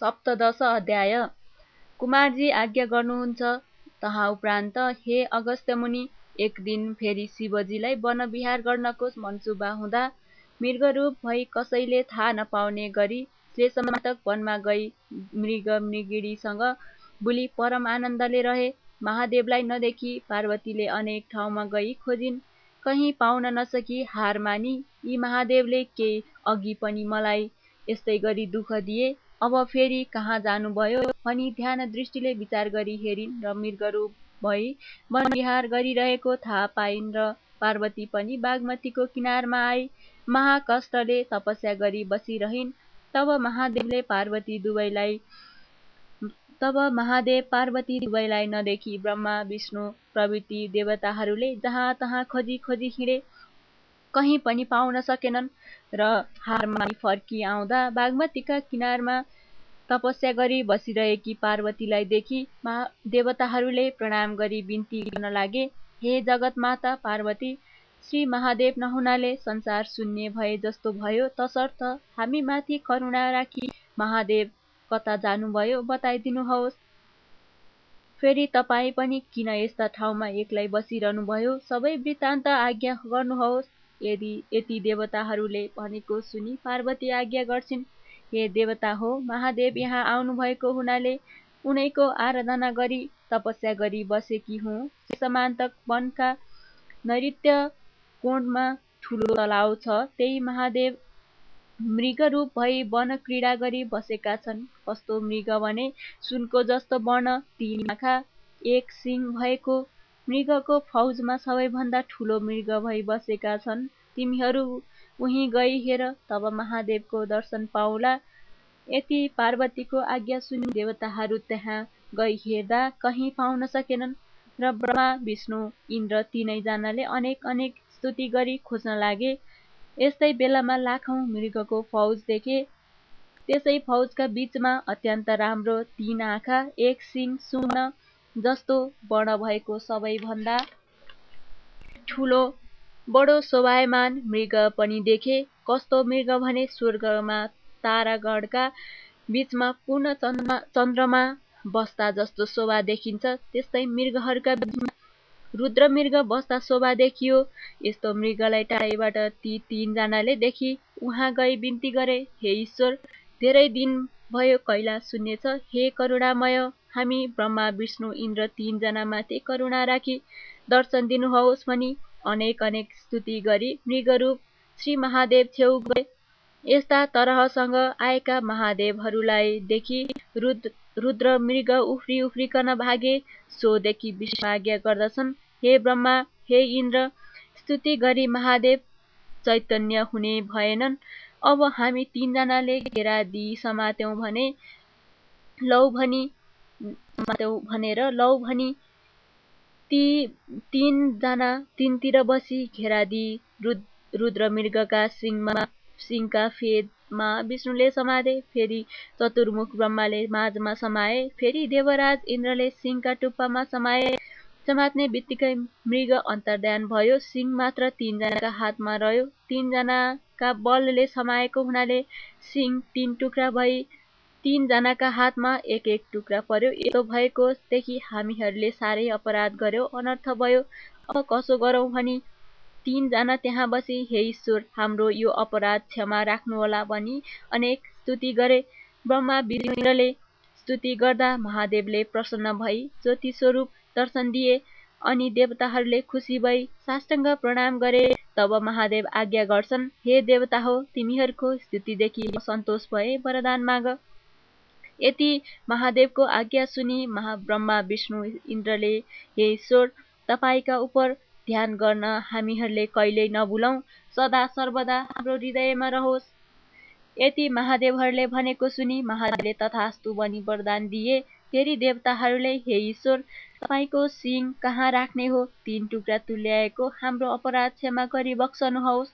सप्तदश अध्याय। कुमारजी आज्ञा गर्नुहुन्छ तहा उपरान्त हे अगस्त्य मुनि एक दिन फेरि शिवजीलाई वनविहार गर्नको मनसुबा हुँदा मृगरूप भई कसैले थाहा नपाउने गरी श्लेषमातक वनमा गई मृग मृगिणीसँग बुली परम आनन्दले रहे। महादेवलाई नदेखी पार्वतीले अनेक ठाउँमा गई खोजिन्। कहीँ पाउन नसकी हार मानी यी महादेवले केही अघि पनि मलाई यस्तै गरी दुःख दिए। अब फेरि कहाँ जानुभयो भनी ध्यान दृष्टिले विचार गरी हेरिन् र मृगरूप भई वनविहार गरिरहेको थाहा पाइन् र पार्वती पनि बागमतीको किनारमा आई महाकष्टले तपस्या गरी बसिरहिन्। तब महादेवले पार्वती दुवैलाई तब महादेव पार्वती दुवैलाई नदेखि ब्रह्मा विष्णु प्रभृति देवताहरूले जहाँ तहाँ खोजी खोजी हिँडे। कहीँ पनि पाउन सकेनन् र हारमा फर्की आउँदा बागमतीका किनारमा तपस्या गरी बसिरहेकी पार्वतीलाई देखि देवताहरूले प्रणाम गरी बिन्ती गर्न लागे हे जगत माता पार्वती श्री महादेव नहुनाले संसार शून्य भए जस्तो भयो तसर्थ हामी माथि करुणा राखी महादेव कता जानुभयो बताइदिनुहोस्। फेरि तपाईँ पनि किन यस्ता ठाउँमा एक्लै बसिरहनुभयो? सबै वृत्तान्त आज्ञा गर्नुहोस्। यदि यति देवताहरूले भनेको सुनि पार्वती आज्ञा गर्छिन्। हे देवता हो महादेव यहाँ आउनुभएको हुनाले उनैको आराधना गरी तपस्या गरी बसेकी हुँ। समान्तक वनका नैत्य कोणमा ठुलो तलाउ छ त्यही महादेव मृगरूप भई वन क्रीडा गरी बसेका छन्। कस्तो मृग भने सुनको जस्तो वर्ण तीन आँखा एक सिङ भएको मृगको फौजमा सबैभन्दा ठुलो मृग भई बसेका छन्। तिमीहरू उहीँ गई हेर तब महादेवको दर्शन पाउला। यति पार्वतीको आज्ञा सुनि देवताहरू त्यहाँ गई हेर्दा कहीँ पाउन सकेनन्। र ब्रह्मा विष्णु इन्द्र तिनैजनाले अनेक अनेक स्तुति गरी खोज्न लागे। यस्तै बेलामा लाखौँ मृगको फौज देखे। त्यसै फौजका बीचमा अत्यन्त राम्रो तीन आँखा एक सिङ सुन जस्तो वर्ण भएको सबैभन्दा ठुलो बडो शोभायमान मृग पनि देखे। कस्तो मृग भने स्वर्गमा तारागढका बीचमा पूर्ण चन्द्रमा चन्द्रमा बस्दा जस्तो शोभा देखिन्छ। त्यस्तै मृगहरूका बिचमा रुद्र मृग बस्दा शोभा देखियो। यस्तो मृगलाई टाढैबाट ती तिनजनाले देखि उहाँ गई बिन्ती गरे हे ईश्वर धेरै दिन भयो कैलाश शून्य छ हे करुणामय हामी ब्रह्मा विष्णु इन्द्र तिनजनामाथि करुणा राखी दर्शन दिनुहोस् भनी अनेक अनेक स्तुति गरी मृगरूप श्री महादेव छेउ गए। यस्ता तरहसँग आएका महादेवहरूलाई देखि रुद्र रुद्र मृग उफ्री उफ्रिकन भागे सोदेखि विष्णु गर्दछन्। हे ब्रह्मा हे इन्द्र स्तुति गरी महादेव चैतन्य हुने भएनन्। अब हामी तिनजनाले घेरा दिई समात्यौँ भने लौ भनी समात्यौँ भनेर लौ भनी ती तिनजना तिनतिर बसी घेरा दिई रुद्र रुद्र मृगका सिङमा सिङका फेदमा विष्णुले समाते फेरि चतुर्मुख ब्रह्माले माझमा समाए फेरि देवराज इन्द्रले सिंहका टुप्पामा समाए। समात्ने बित्तिकै मृग अन्तर्ध्यान भयो। सिंह मात्र तिनजनाका हातमा रह्यो। तिनजनाका बलले समाएको हुनाले सिंह तिन टुक्रा भई तिनजनाका हातमा एक एक टुक्रा पर्यो। यस्तो भएकोदेखि हामीहरूले साह्रै अपराध गर्यो अनर्थ भयो। अब कसो गरौँ भनी तिनजना त्यहाँ बसी हे ईश्वर हाम्रो यो अपराध क्षमा राख्नुहोला भनी अनेक स्तुति गरे। ब्रह्मा विष्णुले स्तुति गर्दा महादेवले प्रसन्न भई ज्योति स्वरूप दर्शन दिए अनि देवताहरूले खुसी भई साष्टाङ्ग प्रणाम गरे। तब महादेव आज्ञा गर्छन् हे देवता हो तिमीहरूको स्थितिदेखि सन्तोष भए वरदान माग। यति महादेवको आज्ञा सुनि महाब्रह्मा विष्णु इन्द्रले हे ईश्वर तपाईँका उप ध्यान गर्न हामीहरूले कहिल्यै नभुलौँ सदा सर्वदा हाम्रो हृदयमा रहोस् यति महादेवहरूले भनेको सुनि महादेवले तथास्तु भनी वरदान दिए। फेरि देवताहरूले हे ईश्वर तपाईँको सिंह कहाँ राख्ने हो? तीन टुक्रा तुल्याएको हाम्रो अपराध क्षमा गरी बक्सनुहोस्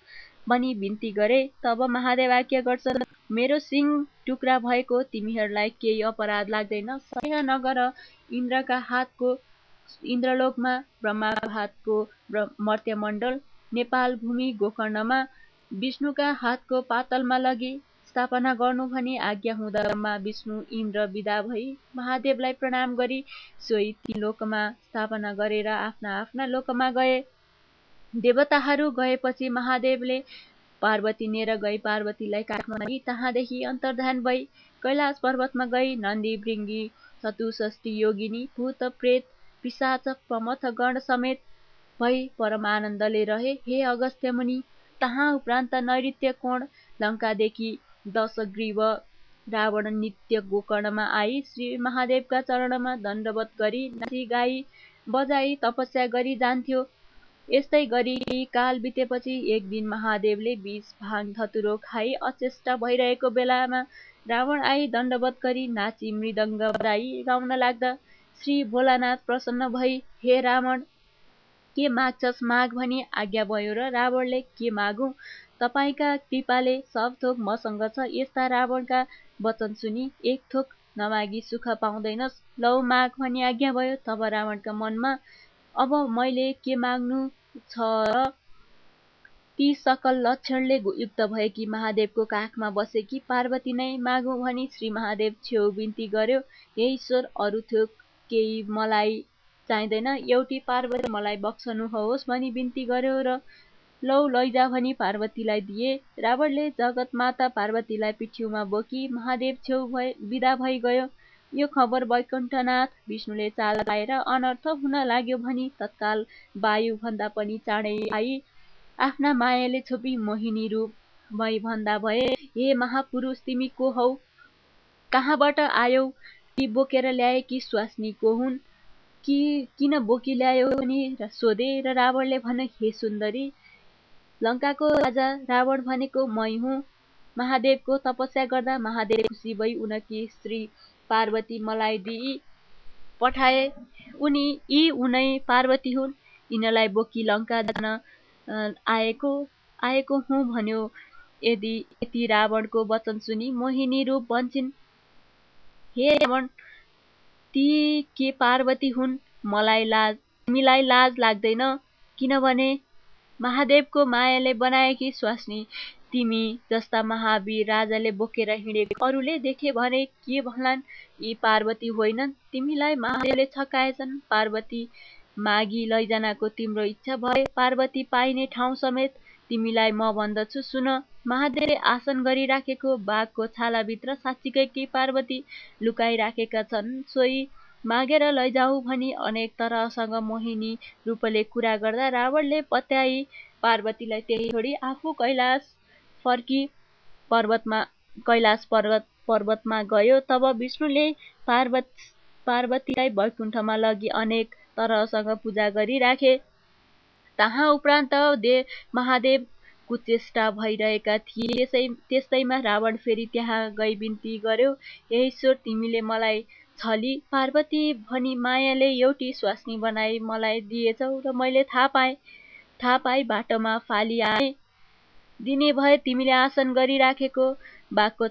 भनी बिन्ती गरे। तब महादेव आज्ञा गर्छन् मेरो सिंह टुक्रा भएको तिमीहरूलाई केही अपराध लाग्दैन। सह नगर इन्द्रका हातको इन्द्रलोकमा ब्रह्माको हातको मर्त्यमण्डल नेपाल भूमि गोकर्णमा विष्णुका हातको पातलमा लगी स्थापना गर्नु भनी आज्ञा हुँदा विष्णु इन्द्र विदा भई महादेवलाई प्रणाम गरी सोही ती लोकमा स्थापना गरेर आफ्ना आफ्ना लोकमा गए। देवताहरू गएपछि महादेवले पार्वती नेर गई पार्वतीलाई लागि तहाँदेखि अन्तर्धान भई कैलाश पर्वतमा गई नन्दी भृङ्गी चतुष्ठी योगिनी भूत प्रेत पिसाच प्रमथ गण समेत भई परम आनन्दले रहे। हे अगस्त्य मुनि तहाँ उपरान्त नैत्य कोण लङ्कादेखि दशग्रीव रावण नित्य गोकर्णमा आई। श्री महादेवका चरणमा दण्डवत गरी नाची गाई बजाई तपस्या गरी जान्थ्यो। यस्तै गरी काल बितेपछि एक दिन महादेवले बिष भाङ धतुरो खाई अचेष्टा भइरहेको बेलामा रावण आई दण्डवत गरी नाची मृदङ्ग बजाई गाउन लाग्दा श्री भोलानाथ प्रसन्न भई हे रावण के माग्छस् माग भनी आज्ञा भयो र रावणले के मागु? तपाईँका कृपाले सब थोक मसँग छ। यस्ता रावणका वचन सुनि एक थोक नमागी सुख पाउँदैनस्। लौ माग भनी आज्ञा भयो। तब रावणका मनमा अब मैले के माग्नु छ ती सकल लक्षणले युक्त भएकी महादेवको काखमा बसेकी पार्वती नै मागौँ भनी श्री महादेव छेउ बिन्ती गर्यो। हे ईश्वर अरू थोक केही मलाई चाहिँदैन। एउटी पार्वती मलाई बक्सनुहोस् भनी बिन्ती गर्यो र लौ लैजा भनी पार्वतीलाई दिए। रावणले जगत माता पार्वतीलाई पिठ्यौमा बोकी महादेव छेउ भए विदा भइ गयो यो खबर वैकुण्ठनाथ विष्णुले चाल पाएर अनर्थ हुन लाग्यो भनी तत्काल भन्दा पनि चाँडै आई। आफ्ना मायाले छोपी मोहिनी रूप भई भन्दा भए हे महापुरुष तिमी को हौ? कहाँबाट आयौ? ती बोकेर ल्याए कि स्वास्नी को हुन्? कि किन बोकी ल्यायो भनी सोधे र रावणले भने हे सुन्दरी लङ्काको राजा रावण भनेको मै हुँ। महादेवको तपस्या गर्दा महादेव खुसी भई उनकी स्त्री पार्वती मलाई दिई पठाए। उनी यी उनै पार्वती हुन्। यिनलाई बोकी लङ्का जान आएको आएको हुँ भन्यो। यदि यति रावणको वचन सुनि मोहिनी रूप भन्छन् हे रावण ती के पार्वती हुन्? मलाई लाज तिमीलाई लाज लाग्दैन। किनभने महादेवको मायाले बनाएकी स्वास्नी तिमी जस्ता महावीर राजाले बोकेर हिँडेको अरूले देखे भने के भन्लान्? यी पार्वती होइनन्। तिमीलाई महादेवले छकाएछन्। पार्वती मागी लैजानको तिम्रो इच्छा भए पार्वती पाइने ठाउँ समेत तिमीलाई म भन्दछु। सुन महादेवले आसन गरिराखेको बाघको छालाभित्र साँच्चीकै कि पार्वती लुकाइराखेका छन्? सोही मागेर लैजाऊ भनी अनेक तरहसँग मोहिनी रूपले कुरा गर्दा रावणले पत्याई पार्वतीलाई त्यही छोडी आफू कैलाश फर्की पर्वतमा कैलाश पर्वत पर्वतमा गयो। तब विष्णुले पार्वत पार्वतीलाई वैकुण्ठमा लगी अनेक तरहसँग पूजा गरिराखे। तहाँ उपरान्त दे महादेव कुचेष्टा भइरहेका थिए। त्यसै त्यस्तैमा रावण फेरि त्यहाँ गई बिन्ती गर्यो। हे ईश्वर तिमीले मलाई छली पार्वती भनी मायाले एउटी स्वास्नी बनाई मलाई दिएछौ र मैले थाहा पाएँ थाहा पाएँ बाटोमा फाली आएँ। दिने भए तिमीले आसन गरिराखेको बाघको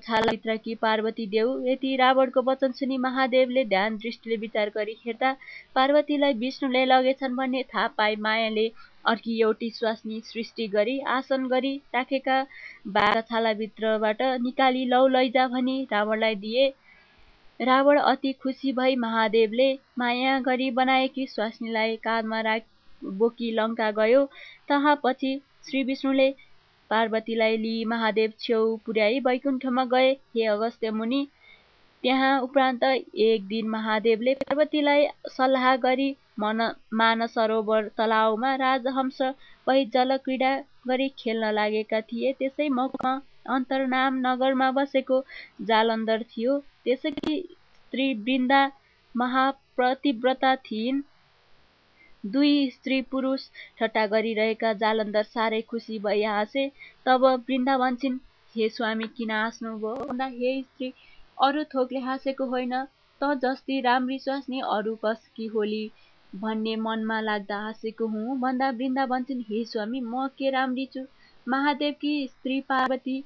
कि पार्वती देऊ? यति रावणको वचन सुनि महादेवले ध्यान दृष्टिले विचार गरी हेर्दा पार्वतीलाई विष्णुले लगेछन् भन्ने थाहा पाए मायाले अर्की एउटी स्वास्नी सृष्टि गरी आसन गरी राखेका बाघ छालाभित्रबाट निकाली लौ लैजा भनी रावणलाई दिए। रावण अति खुसी भई महादेवले माया गरी बनाएकी स्वास्नीलाई काँधमा राख बोकी लङ्का गयो। तहाँ पछि श्री विष्णुले पार्वतीलाई लिई महादेव छेउ पुर्याई वैकुण्ठमा गए। हे अगस्त्य मुनि त्यहाँ उपरान्त एक दिन महादेवले पार्वतीलाई सल्लाह गरी मन मान सरोवर तलाउमा राजहंस भई जलक्रीडा गरी खेल्न लागेका थिए। त्यसै मौकामा अन्तर्नाम नगरमा बसेको जालन्धर थियो। त्यसकी स्त्री वृन्दा महाप्रतिव्रता थिइन्। दुई स्त्री पुरुष ठट्टा गरिरहेका जालन्धर साह्रै खुसी भई हाँसे तब वृन्दा भन्छन् हे स्वामी किन हाँस्नुभयो? भन्दा हे स्त्री अरू थोकले हाँसेको होइन त जस्ती राम्री स्वास्नी अरू कसकी होली भन्ने मनमा लाग्दा हाँसेको हुँ। भन्दा वृन्दा भन्छन् हे स्वामी म के राम्री छु? महादेवकी स्त्री पार्वती?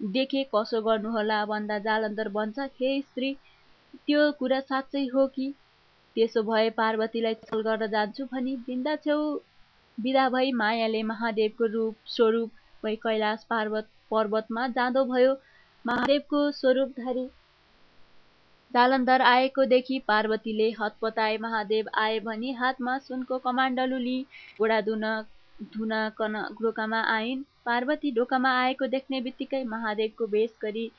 देखे कसो गर्नुहोला भन्दा जालन्धर भन्छ हे स्त्री त्यो कुरा साँच्चै हो कि? त्यसो भए पार्वतीलाई छल गर्न जान्छु भनी वृन्दा छेउ विदा भई मायाले महादेवको रूप स्वरूप भई कैलाश पार्वत पर्वतमा जाँदो भयो महादेवको स्वरूपधारी। जालन्धर आएको देखि पार्वतीले हतपताए महादेव आए भनी हातमा सुनको कमाण्डलु लिई धुन धुन कन ढोकामा आइन्। पार्वती ढोकामा आएको देख्ने बित्तिकै महादेवको वेश गरी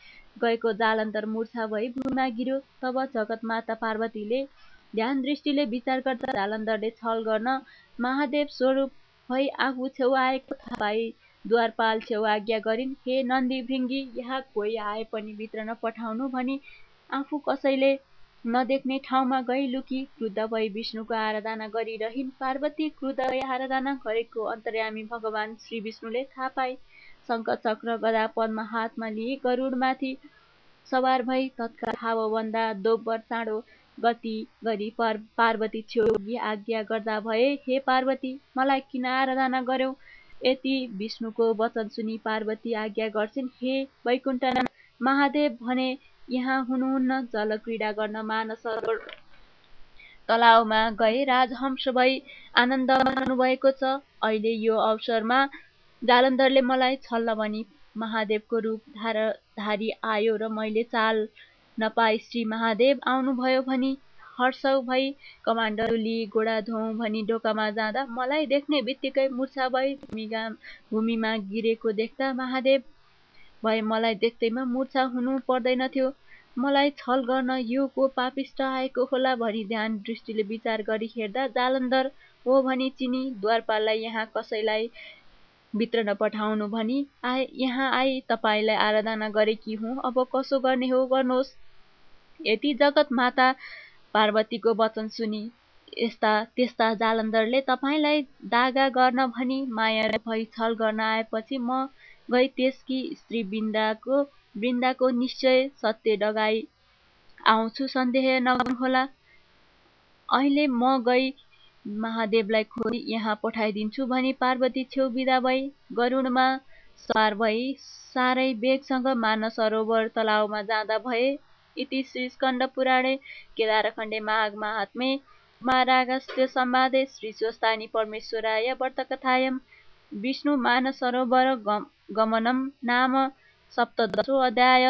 गएको जालन्धर मूर्छा भई भूमिमा गिर्यो तब जगतमाता पार्वतीले ध्यान दृष्टिले विचार गर्दा जालन्धरले छल गर्न महादेव स्वरूप भई आफू छेउ आएको थाहा द्वारपाल छेउ आज्ञा गरिन् हे नन्दी भृङ्गी यहाँ कोही आए पनि भित्र नपठाउनु भनी आफू कसैले नदेख्ने ठाउँमा गई लुकी क्रुद्ध भई विष्णुको आराधना गरिरहिन्। पार्वती क्रुद्ध भई आराधना गरेको अन्तर्यामी भगवान श्री विष्णुले थाहा पाए। शङ्ख चक्र गदा पद्म हातमा लिए गरुडमाथि सवार भई तत्काल हावाभन्दा दोब्बर चाँडो गति गरी पार पार्वती छेउ आज्ञा गर्दा भए हे पार्वती मलाई किन आराधना गर्यौ? यति विष्णुको वचन सुनि पार्वती आज्ञा गर्छिन्। हे वैकुण्ठ महादेव भने यहाँ हुनुहुन्न जल क्रीडा गर्न मानस तलाउमा गए राजहंस भई आनन्द मान्नुभएको छ। अहिले यो अवसरमा जालन्धरले मलाई छल्न भनी महादेवको रूप धार धारी आयो र मैले चाल नपाई श्री महादेव आउनुभयो भनी हर्ष भई कमान्डर लिई घोडा धोऊ भनी ढोकामा जाँदा मलाई देख्ने बित्तिकै मुर्छा भई भूमिमा गिरेको देख्दा महादेव भए मलाई देख्दैमा मुर्छा हुनु पर्दैनथ्यो मलाई छल गर्न यो को पापिष्ट आएको होला भनी ध्यान दृष्टिले विचार गरी हेर्दा जालन्धर हो भनी चिनी द्वारपाललाई यहाँ कसैलाई भित्र नपठाउनु भनी आए यहाँ आई तपाईँलाई आराधना गरेकी हुँ? अब कसो गर्ने हो? गर्नुहोस्। यति जगत माता पार्वतीको वचन सुनि यस्ता त्यस्ता जालन्धरले तपाईँलाई दागा गर्न भनी माया भई छल गर्न आएपछि म गई त्यसकी स्त्री वृन्दाको वृन्दाको निश्चय सत्य डगाई आउँछु सन्देह नगर्नुहोला। अहिले म गई महादेवलाई खोजी यहाँ पठाइदिन्छु भनी पार्वती छेउ बिदा भई गरुडमा सवार भई साह्रै बेगसँग मान सरोवर तलाउमा जाँदा भए इति श्री स्कन्द पुराणे केदारखण्डे माघ महात्मे कुमारागस्त्य संवादे श्री स्वस्तानी परमेश्वराय व्रतकथायं विष्णु सरोवर गमनं नाम सप्तदशो अध्याय